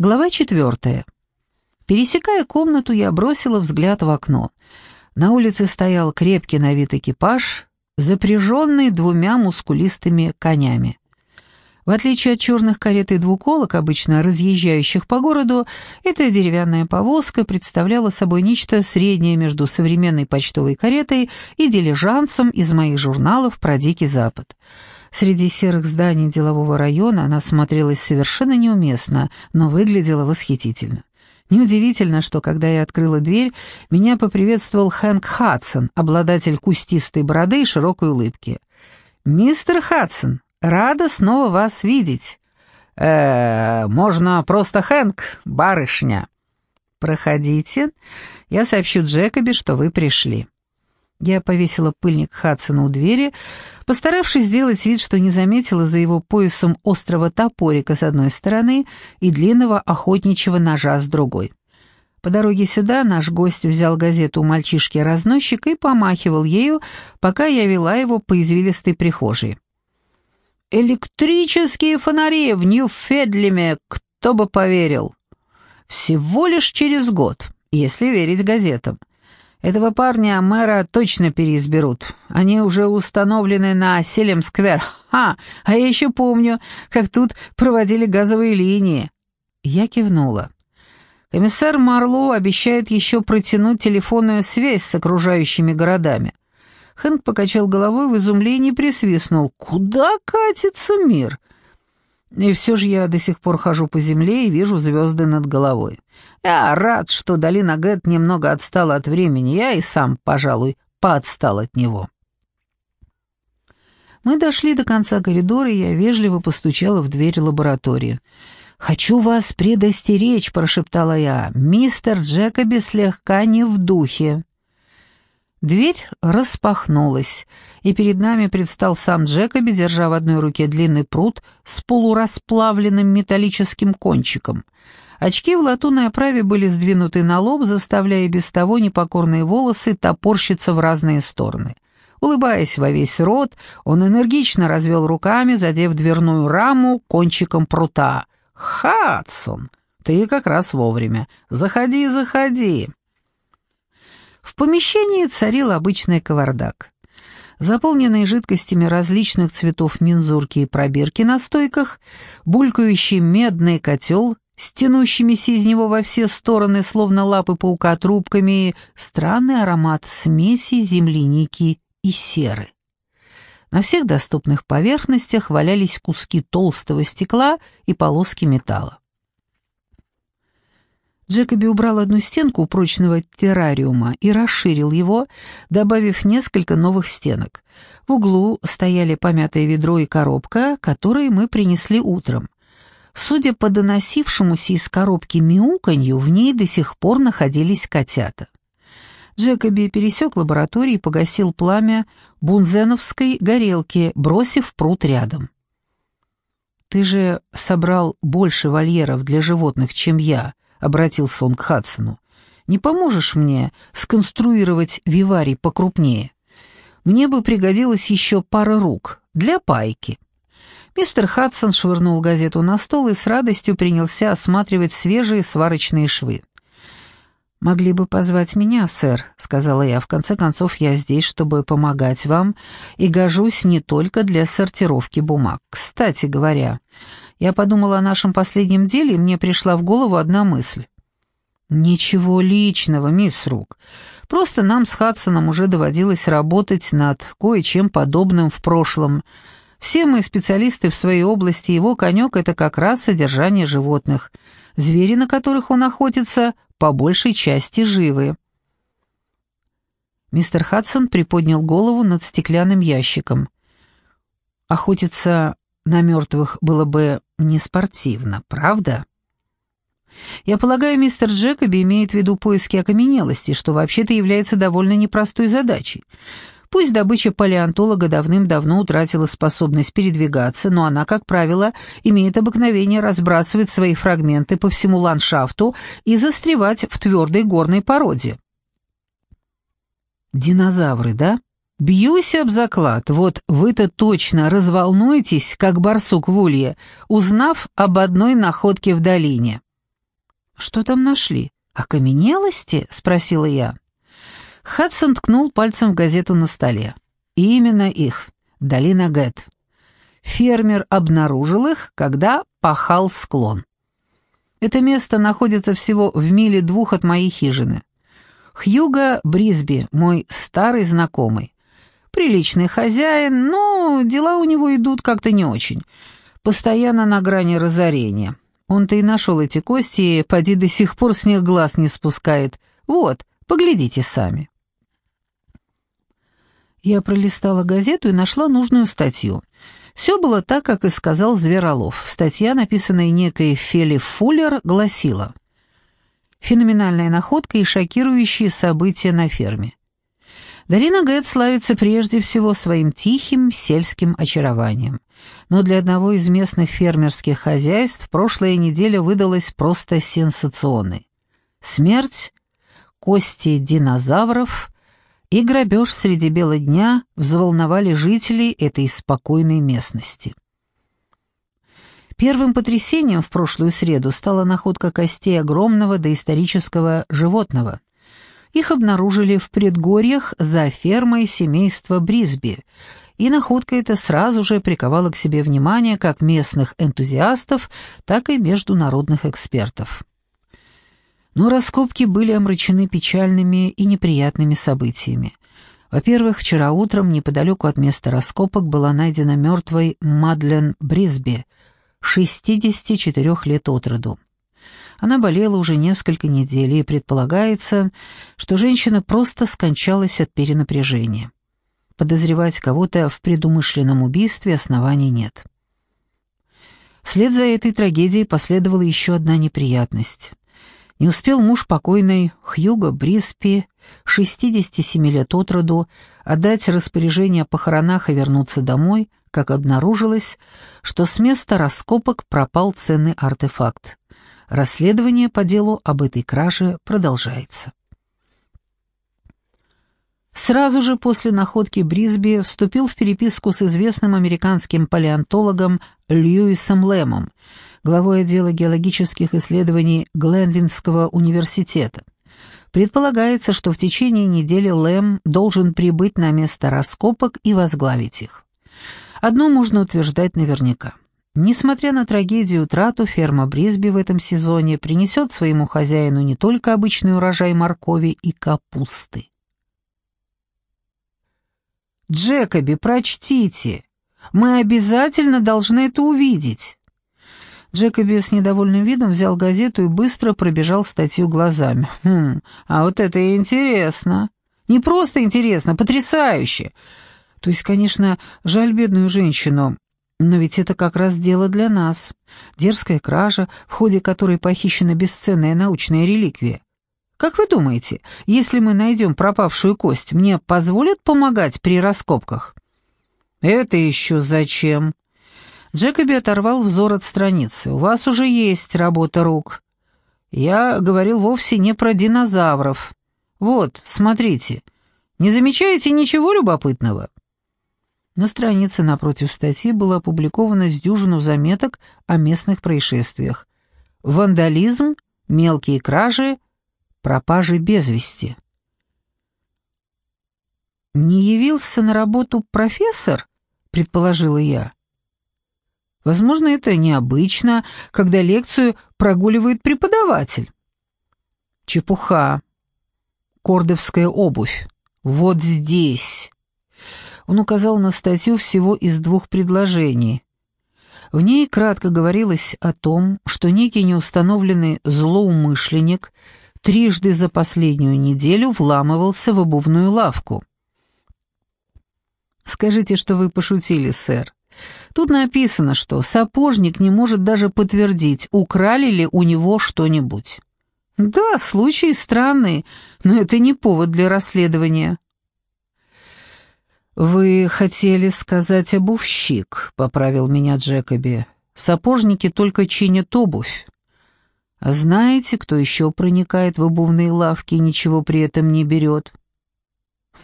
Глава четвертая. Пересекая комнату, я бросила взгляд в окно. На улице стоял крепкий на вид экипаж, запряженный двумя мускулистыми конями. В отличие от черных карет и двуколок, обычно разъезжающих по городу, эта деревянная повозка представляла собой нечто среднее между современной почтовой каретой и дилижансом из моих журналов про Дикий Запад. Среди серых зданий делового района она смотрелась совершенно неуместно, но выглядела восхитительно. Неудивительно, что когда я открыла дверь, меня поприветствовал Хэнк Хадсон, обладатель кустистой бороды и широкой улыбки. «Мистер Хадсон, рада снова вас видеть». «Э, можно просто Хэнк, барышня». «Проходите. Я сообщу Джекоби, что вы пришли». Я повесила пыльник Хадсона у двери, постаравшись сделать вид, что не заметила за его поясом острого топорика с одной стороны и длинного охотничьего ножа с другой. По дороге сюда наш гость взял газету у мальчишки-разносчика и помахивал ею, пока я вела его по извилистой прихожей. «Электрические фонари в Нью-Федлиме, кто бы поверил!» «Всего лишь через год, если верить газетам. Этого парня мэра точно переизберут. Они уже установлены на Селем-сквер. А я еще помню, как тут проводили газовые линии». Я кивнула. Комиссар Марлоу обещает еще протянуть телефонную связь с окружающими городами. Хэнк покачал головой в изумлении и присвистнул. «Куда катится мир? И все же я до сих пор хожу по земле и вижу звезды над головой. Я рад, что долина Гэт немного отстала от времени, я и сам, пожалуй, поотстал от него. Мы дошли до конца коридора, и я вежливо постучала в дверь лаборатории. «Хочу вас предостеречь», — прошептала я. «Мистер Джекоби слегка не в духе». Дверь распахнулась, и перед нами предстал сам Джекоби, держа в одной руке длинный пруд с полурасплавленным металлическим кончиком. Очки в латунной оправе были сдвинуты на лоб, заставляя без того непокорные волосы топорщиться в разные стороны. Улыбаясь во весь рот, он энергично развел руками, задев дверную раму кончиком прута. «Хадсон, ты как раз вовремя. Заходи, заходи!» В помещении царил обычный кавардак. Заполненные жидкостями различных цветов мензурки и пробирки на стойках, булькающий медный котел с тянущимися из него во все стороны, словно лапы паука трубками, странный аромат смеси земляники и серы. На всех доступных поверхностях валялись куски толстого стекла и полоски металла. Джекоби убрал одну стенку прочного террариума и расширил его, добавив несколько новых стенок. В углу стояли помятое ведро и коробка, которые мы принесли утром. Судя по доносившемуся из коробки мяуканью, в ней до сих пор находились котята. Джекоби пересек лабораторию и погасил пламя бунзеновской горелки, бросив пруд рядом. «Ты же собрал больше вольеров для животных, чем я», — обратился он к Хадсону. «Не поможешь мне сконструировать виварий покрупнее? Мне бы пригодилась еще пара рук для пайки». Мистер Хадсон швырнул газету на стол и с радостью принялся осматривать свежие сварочные швы. «Могли бы позвать меня, сэр», — сказала я. «В конце концов, я здесь, чтобы помогать вам, и гожусь не только для сортировки бумаг. Кстати говоря, я подумала о нашем последнем деле, и мне пришла в голову одна мысль. «Ничего личного, мисс Рук. Просто нам с Хадсоном уже доводилось работать над кое-чем подобным в прошлом. Все мы специалисты в своей области, его конек — это как раз содержание животных. Звери, на которых он охотится, по большей части живы. Мистер Хадсон приподнял голову над стеклянным ящиком. Охотиться на мертвых было бы не спортивно, правда? Я полагаю, мистер Джекоби имеет в виду поиски окаменелости, что вообще-то является довольно непростой задачей. Пусть добыча палеонтолога давным-давно утратила способность передвигаться, но она, как правило, имеет обыкновение разбрасывать свои фрагменты по всему ландшафту и застревать в твердой горной породе. Динозавры, да? Бьюсь об заклад, вот вы-то точно разволнуетесь, как барсук в улье, узнав об одной находке в долине. «Что там нашли? Окаменелости?» — спросила я. Хадсон ткнул пальцем в газету на столе. «Именно их. Долина Гэт. Фермер обнаружил их, когда пахал склон. Это место находится всего в миле двух от моей хижины. Хьюго Брисби, мой старый знакомый. Приличный хозяин, но дела у него идут как-то не очень. Постоянно на грани разорения. Он-то и нашел эти кости, и поди до сих пор с них глаз не спускает. Вот, поглядите сами. Я пролистала газету и нашла нужную статью. Все было так, как и сказал Зверолов. Статья, написанная некой Фели Фуллер, гласила «Феноменальная находка и шокирующие события на ферме». Долина Гэт славится прежде всего своим тихим сельским очарованием. Но для одного из местных фермерских хозяйств прошлая неделя выдалась просто сенсационной. Смерть, кости динозавров и грабеж среди бела дня взволновали жителей этой спокойной местности. Первым потрясением в прошлую среду стала находка костей огромного доисторического животного. Их обнаружили в предгорьях за фермой семейства Брисби, и находка эта сразу же приковала к себе внимание как местных энтузиастов, так и международных экспертов. Но раскопки были омрачены печальными и неприятными событиями. Во-первых, вчера утром неподалеку от места раскопок была найдена мертвой Мадлен Брисби, 64 лет от роду. Она болела уже несколько недель, и предполагается, что женщина просто скончалась от перенапряжения. Подозревать кого-то в предумышленном убийстве оснований нет. Вслед за этой трагедией последовала еще одна неприятность. Не успел муж покойной Хьюго Бриспи, 67 лет от роду, отдать распоряжение о похоронах и вернуться домой, как обнаружилось, что с места раскопок пропал ценный артефакт. Расследование по делу об этой краже продолжается. Сразу же после находки Брисби вступил в переписку с известным американским палеонтологом Льюисом Лэмом, главой отдела геологических исследований Гленвинского университета. Предполагается, что в течение недели Лэм должен прибыть на место раскопок и возглавить их. Одно можно утверждать наверняка. Несмотря на трагедию утрату, ферма Брисби в этом сезоне принесет своему хозяину не только обычный урожай моркови и капусты. «Джекоби, прочтите! Мы обязательно должны это увидеть!» Джекоби с недовольным видом взял газету и быстро пробежал статью глазами. «Хм, а вот это интересно. Не просто интересно, потрясающе. То есть, конечно, жаль бедную женщину, но ведь это как раз дело для нас. Дерзкая кража, в ходе которой похищена бесценная научная реликвия. Как вы думаете, если мы найдем пропавшую кость, мне позволят помогать при раскопках?» «Это еще зачем?» Джекоби оторвал взор от страницы. «У вас уже есть работа рук. Я говорил вовсе не про динозавров. Вот, смотрите. Не замечаете ничего любопытного?» На странице напротив статьи было опубликовано с дюжину заметок о местных происшествиях. Вандализм, мелкие кражи, пропажи без вести. «Не явился на работу профессор?» — предположила я. Возможно, это необычно, когда лекцию прогуливает преподаватель. Чепуха. Кордовская обувь. Вот здесь. Он указал на статью всего из двух предложений. В ней кратко говорилось о том, что некий неустановленный злоумышленник трижды за последнюю неделю вламывался в обувную лавку. «Скажите, что вы пошутили, сэр. Тут написано, что сапожник не может даже подтвердить, украли ли у него что-нибудь. Да, случай странный, но это не повод для расследования. «Вы хотели сказать обувщик», — поправил меня Джекоби. «Сапожники только чинят обувь. А знаете, кто еще проникает в обувные лавки и ничего при этом не берет?»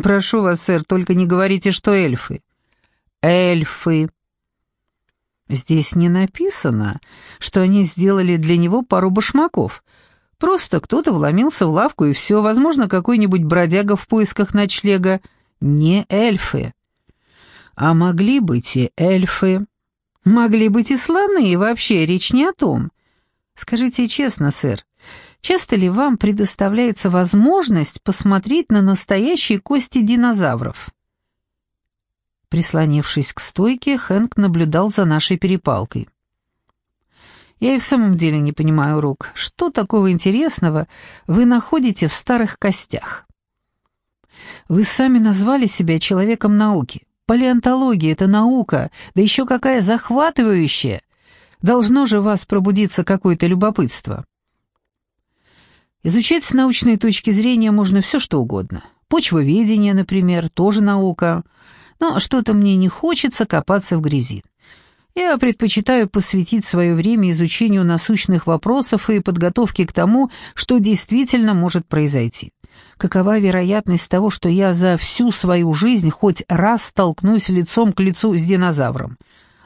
«Прошу вас, сэр, только не говорите, что эльфы». «Эльфы», Здесь не написано, что они сделали для него пару башмаков. Просто кто-то вломился в лавку и все, возможно, какой-нибудь бродяга в поисках ночлега. Не эльфы. А могли быть и эльфы. Могли быть и слоны, и вообще речь не о том. Скажите честно, сэр, часто ли вам предоставляется возможность посмотреть на настоящие кости динозавров? Прислонившись к стойке, Хэнк наблюдал за нашей перепалкой. Я и в самом деле не понимаю, Рук, что такого интересного вы находите в старых костях? Вы сами назвали себя человеком науки. Палеонтология — это наука, да еще какая захватывающая. Должно же у вас пробудиться какое-то любопытство. Изучать с научной точки зрения можно все что угодно. Почвоведение, например, тоже наука. Но что-то мне не хочется копаться в грязи. Я предпочитаю посвятить свое время изучению насущных вопросов и подготовке к тому, что действительно может произойти. Какова вероятность того, что я за всю свою жизнь хоть раз столкнусь лицом к лицу с динозавром?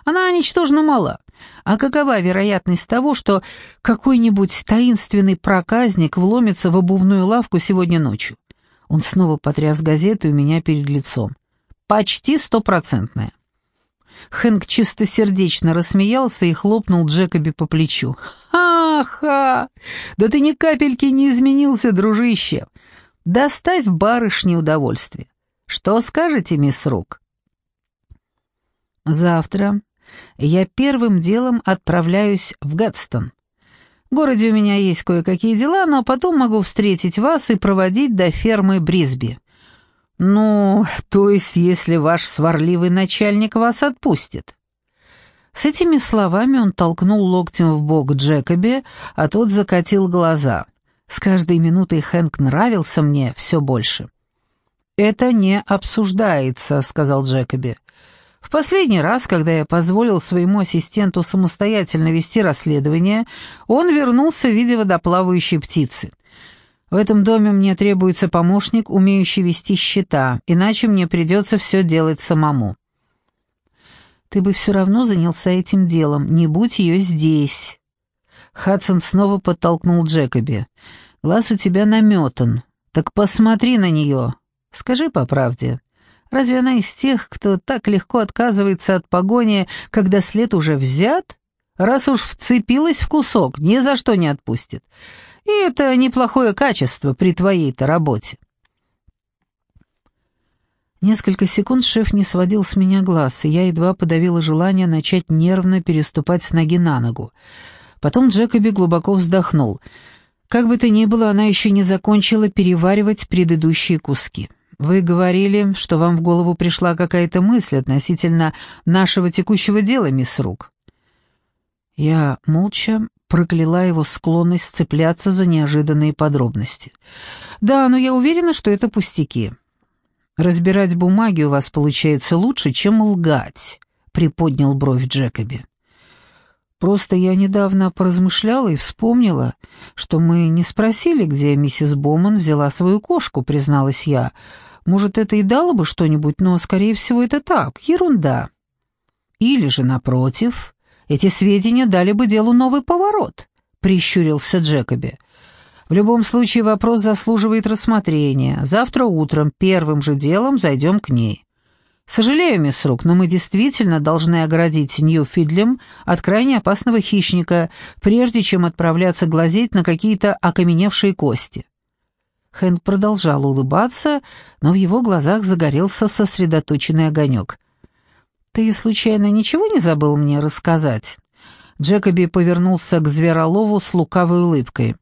Она ничтожно мала. А какова вероятность того, что какой-нибудь таинственный проказник вломится в обувную лавку сегодня ночью? Он снова потряс газету у меня перед лицом. Почти стопроцентная. Хэнк чистосердечно рассмеялся и хлопнул Джекоби по плечу. «Ха-ха! Да ты ни капельки не изменился, дружище! Доставь барышне удовольствие. Что скажете, мисс Рук?» «Завтра я первым делом отправляюсь в Гадстон. В городе у меня есть кое-какие дела, но потом могу встретить вас и проводить до фермы Брисби. «Ну, то есть, если ваш сварливый начальник вас отпустит». С этими словами он толкнул локтем в бок Джекобе, а тот закатил глаза. С каждой минутой Хэнк нравился мне все больше. «Это не обсуждается», — сказал Джекоби. «В последний раз, когда я позволил своему ассистенту самостоятельно вести расследование, он вернулся в виде водоплавающей птицы. В этом доме мне требуется помощник, умеющий вести счета, иначе мне придется все делать самому». «Ты бы все равно занялся этим делом, не будь ее здесь». Хадсон снова подтолкнул Джекоби. «Глаз у тебя наметан. Так посмотри на нее. Скажи по правде, разве она из тех, кто так легко отказывается от погони, когда след уже взят? Раз уж вцепилась в кусок, ни за что не отпустит. И это неплохое качество при твоей-то работе. Несколько секунд шеф не сводил с меня глаз, и я едва подавила желание начать нервно переступать с ноги на ногу. Потом Джекоби глубоко вздохнул. Как бы то ни было, она еще не закончила переваривать предыдущие куски. «Вы говорили, что вам в голову пришла какая-то мысль относительно нашего текущего дела, мисс Рук». Я молча прокляла его склонность цепляться за неожиданные подробности. «Да, но я уверена, что это пустяки. Разбирать бумаги у вас получается лучше, чем лгать», — приподнял бровь Джекоби. «Просто я недавно поразмышляла и вспомнила, что мы не спросили, где миссис Боман взяла свою кошку», — призналась я. «Может, это и дало бы что-нибудь, но, скорее всего, это так, ерунда». «Или же, напротив...» Эти сведения дали бы делу новый поворот», — прищурился Джекоби. «В любом случае вопрос заслуживает рассмотрения. Завтра утром первым же делом зайдем к ней». «Сожалею, мисс Рук, но мы действительно должны оградить Нью-Фидлем от крайне опасного хищника, прежде чем отправляться глазеть на какие-то окаменевшие кости». Хэнк продолжал улыбаться, но в его глазах загорелся сосредоточенный огонек. «Ты, случайно, ничего не забыл мне рассказать?» Джекоби повернулся к Зверолову с лукавой улыбкой.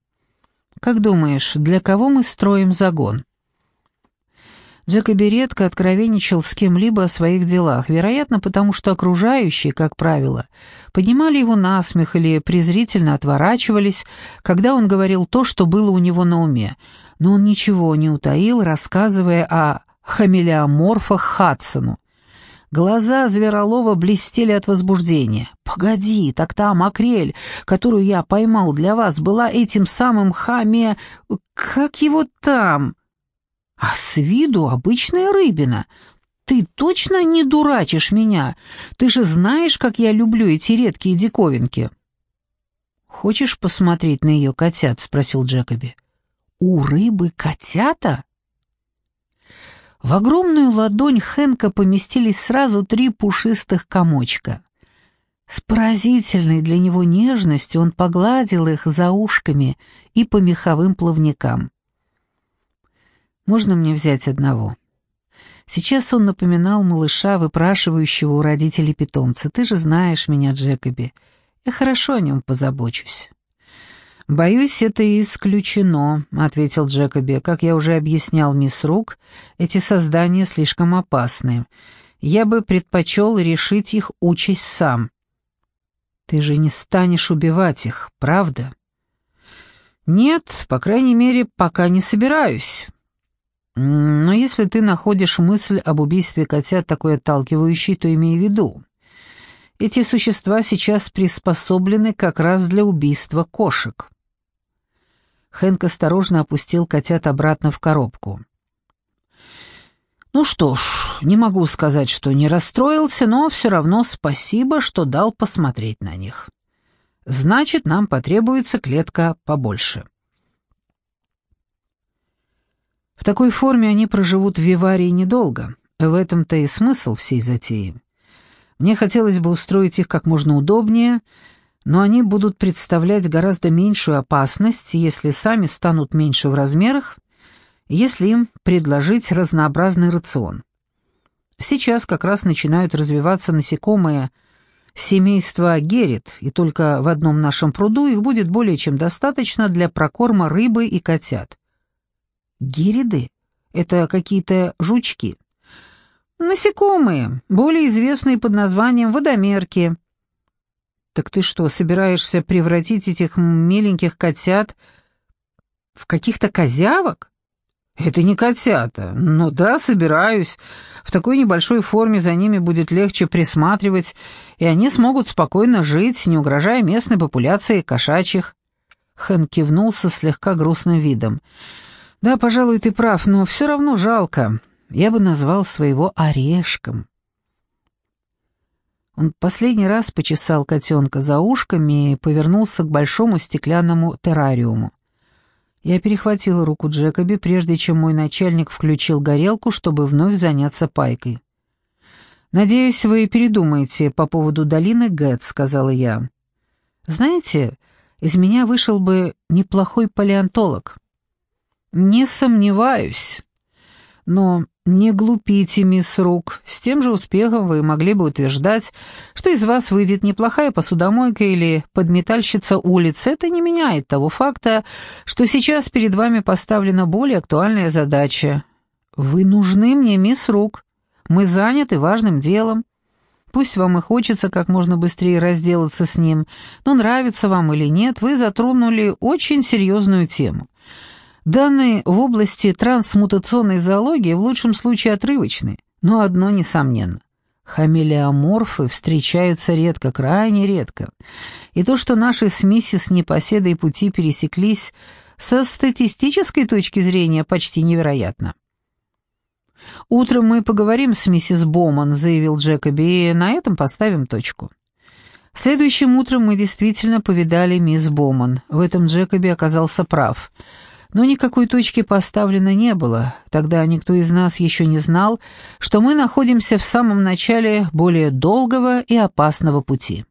«Как думаешь, для кого мы строим загон?» Джекоби редко откровенничал с кем-либо о своих делах, вероятно, потому что окружающие, как правило, поднимали его на смех или презрительно отворачивались, когда он говорил то, что было у него на уме, но он ничего не утаил, рассказывая о хамелеоморфах Хадсону, Глаза Зверолова блестели от возбуждения. «Погоди, так та макрель, которую я поймал для вас, была этим самым хаме... Как его там?» «А с виду обычная рыбина. Ты точно не дурачишь меня? Ты же знаешь, как я люблю эти редкие диковинки». «Хочешь посмотреть на ее котят?» — спросил Джекоби. «У рыбы котята?» В огромную ладонь Хэнка поместились сразу три пушистых комочка. С поразительной для него нежностью он погладил их за ушками и по меховым плавникам. «Можно мне взять одного?» Сейчас он напоминал малыша, выпрашивающего у родителей питомца. «Ты же знаешь меня, Джекоби. Я хорошо о нем позабочусь». «Боюсь, это исключено», — ответил Джекоби. «Как я уже объяснял мисс Рук, эти создания слишком опасны. Я бы предпочел решить их участь сам». «Ты же не станешь убивать их, правда?» «Нет, по крайней мере, пока не собираюсь. Но если ты находишь мысль об убийстве котят такой отталкивающей, то имей в виду. Эти существа сейчас приспособлены как раз для убийства кошек. Хэнк осторожно опустил котят обратно в коробку. «Ну что ж, не могу сказать, что не расстроился, но все равно спасибо, что дал посмотреть на них. Значит, нам потребуется клетка побольше». В такой форме они проживут в Виварии недолго. В этом-то и смысл всей затеи. Мне хотелось бы устроить их как можно удобнее, но они будут представлять гораздо меньшую опасность, если сами станут меньше в размерах, если им предложить разнообразный рацион. Сейчас как раз начинают развиваться насекомые семейства герит, и только в одном нашем пруду их будет более чем достаточно для прокорма рыбы и котят. Гириды? Это какие-то жучки. Насекомые, более известные под названием водомерки. Так ты что, собираешься превратить этих миленьких котят в каких-то козявок? Это не котята. Ну да, собираюсь. В такой небольшой форме за ними будет легче присматривать, и они смогут спокойно жить, не угрожая местной популяции кошачьих. Хэн кивнул со слегка грустным видом. «Да, пожалуй, ты прав, но все равно жалко. Я бы назвал своего орешком». Он последний раз почесал котенка за ушками и повернулся к большому стеклянному террариуму. Я перехватила руку Джекоби, прежде чем мой начальник включил горелку, чтобы вновь заняться пайкой. «Надеюсь, вы передумаете по поводу долины Гэт», — сказала я. «Знаете, из меня вышел бы неплохой палеонтолог». «Не сомневаюсь. Но не глупите, мисс Рук. С тем же успехом вы могли бы утверждать, что из вас выйдет неплохая посудомойка или подметальщица улиц. Это не меняет того факта, что сейчас перед вами поставлена более актуальная задача. Вы нужны мне, мисс Рук. Мы заняты важным делом. Пусть вам и хочется как можно быстрее разделаться с ним, но нравится вам или нет, вы затронули очень серьезную тему. Данные в области трансмутационной зоологии в лучшем случае отрывочны, но одно несомненно. Хамелеоморфы встречаются редко, крайне редко. И то, что наши с миссис Непоседой пути пересеклись, со статистической точки зрения почти невероятно. «Утром мы поговорим с миссис Боман», — заявил Джекоби, — «и на этом поставим точку». Следующим утром мы действительно повидали мисс Боман. В этом Джекоби оказался прав — но никакой точки поставлено не было. Тогда никто из нас еще не знал, что мы находимся в самом начале более долгого и опасного пути.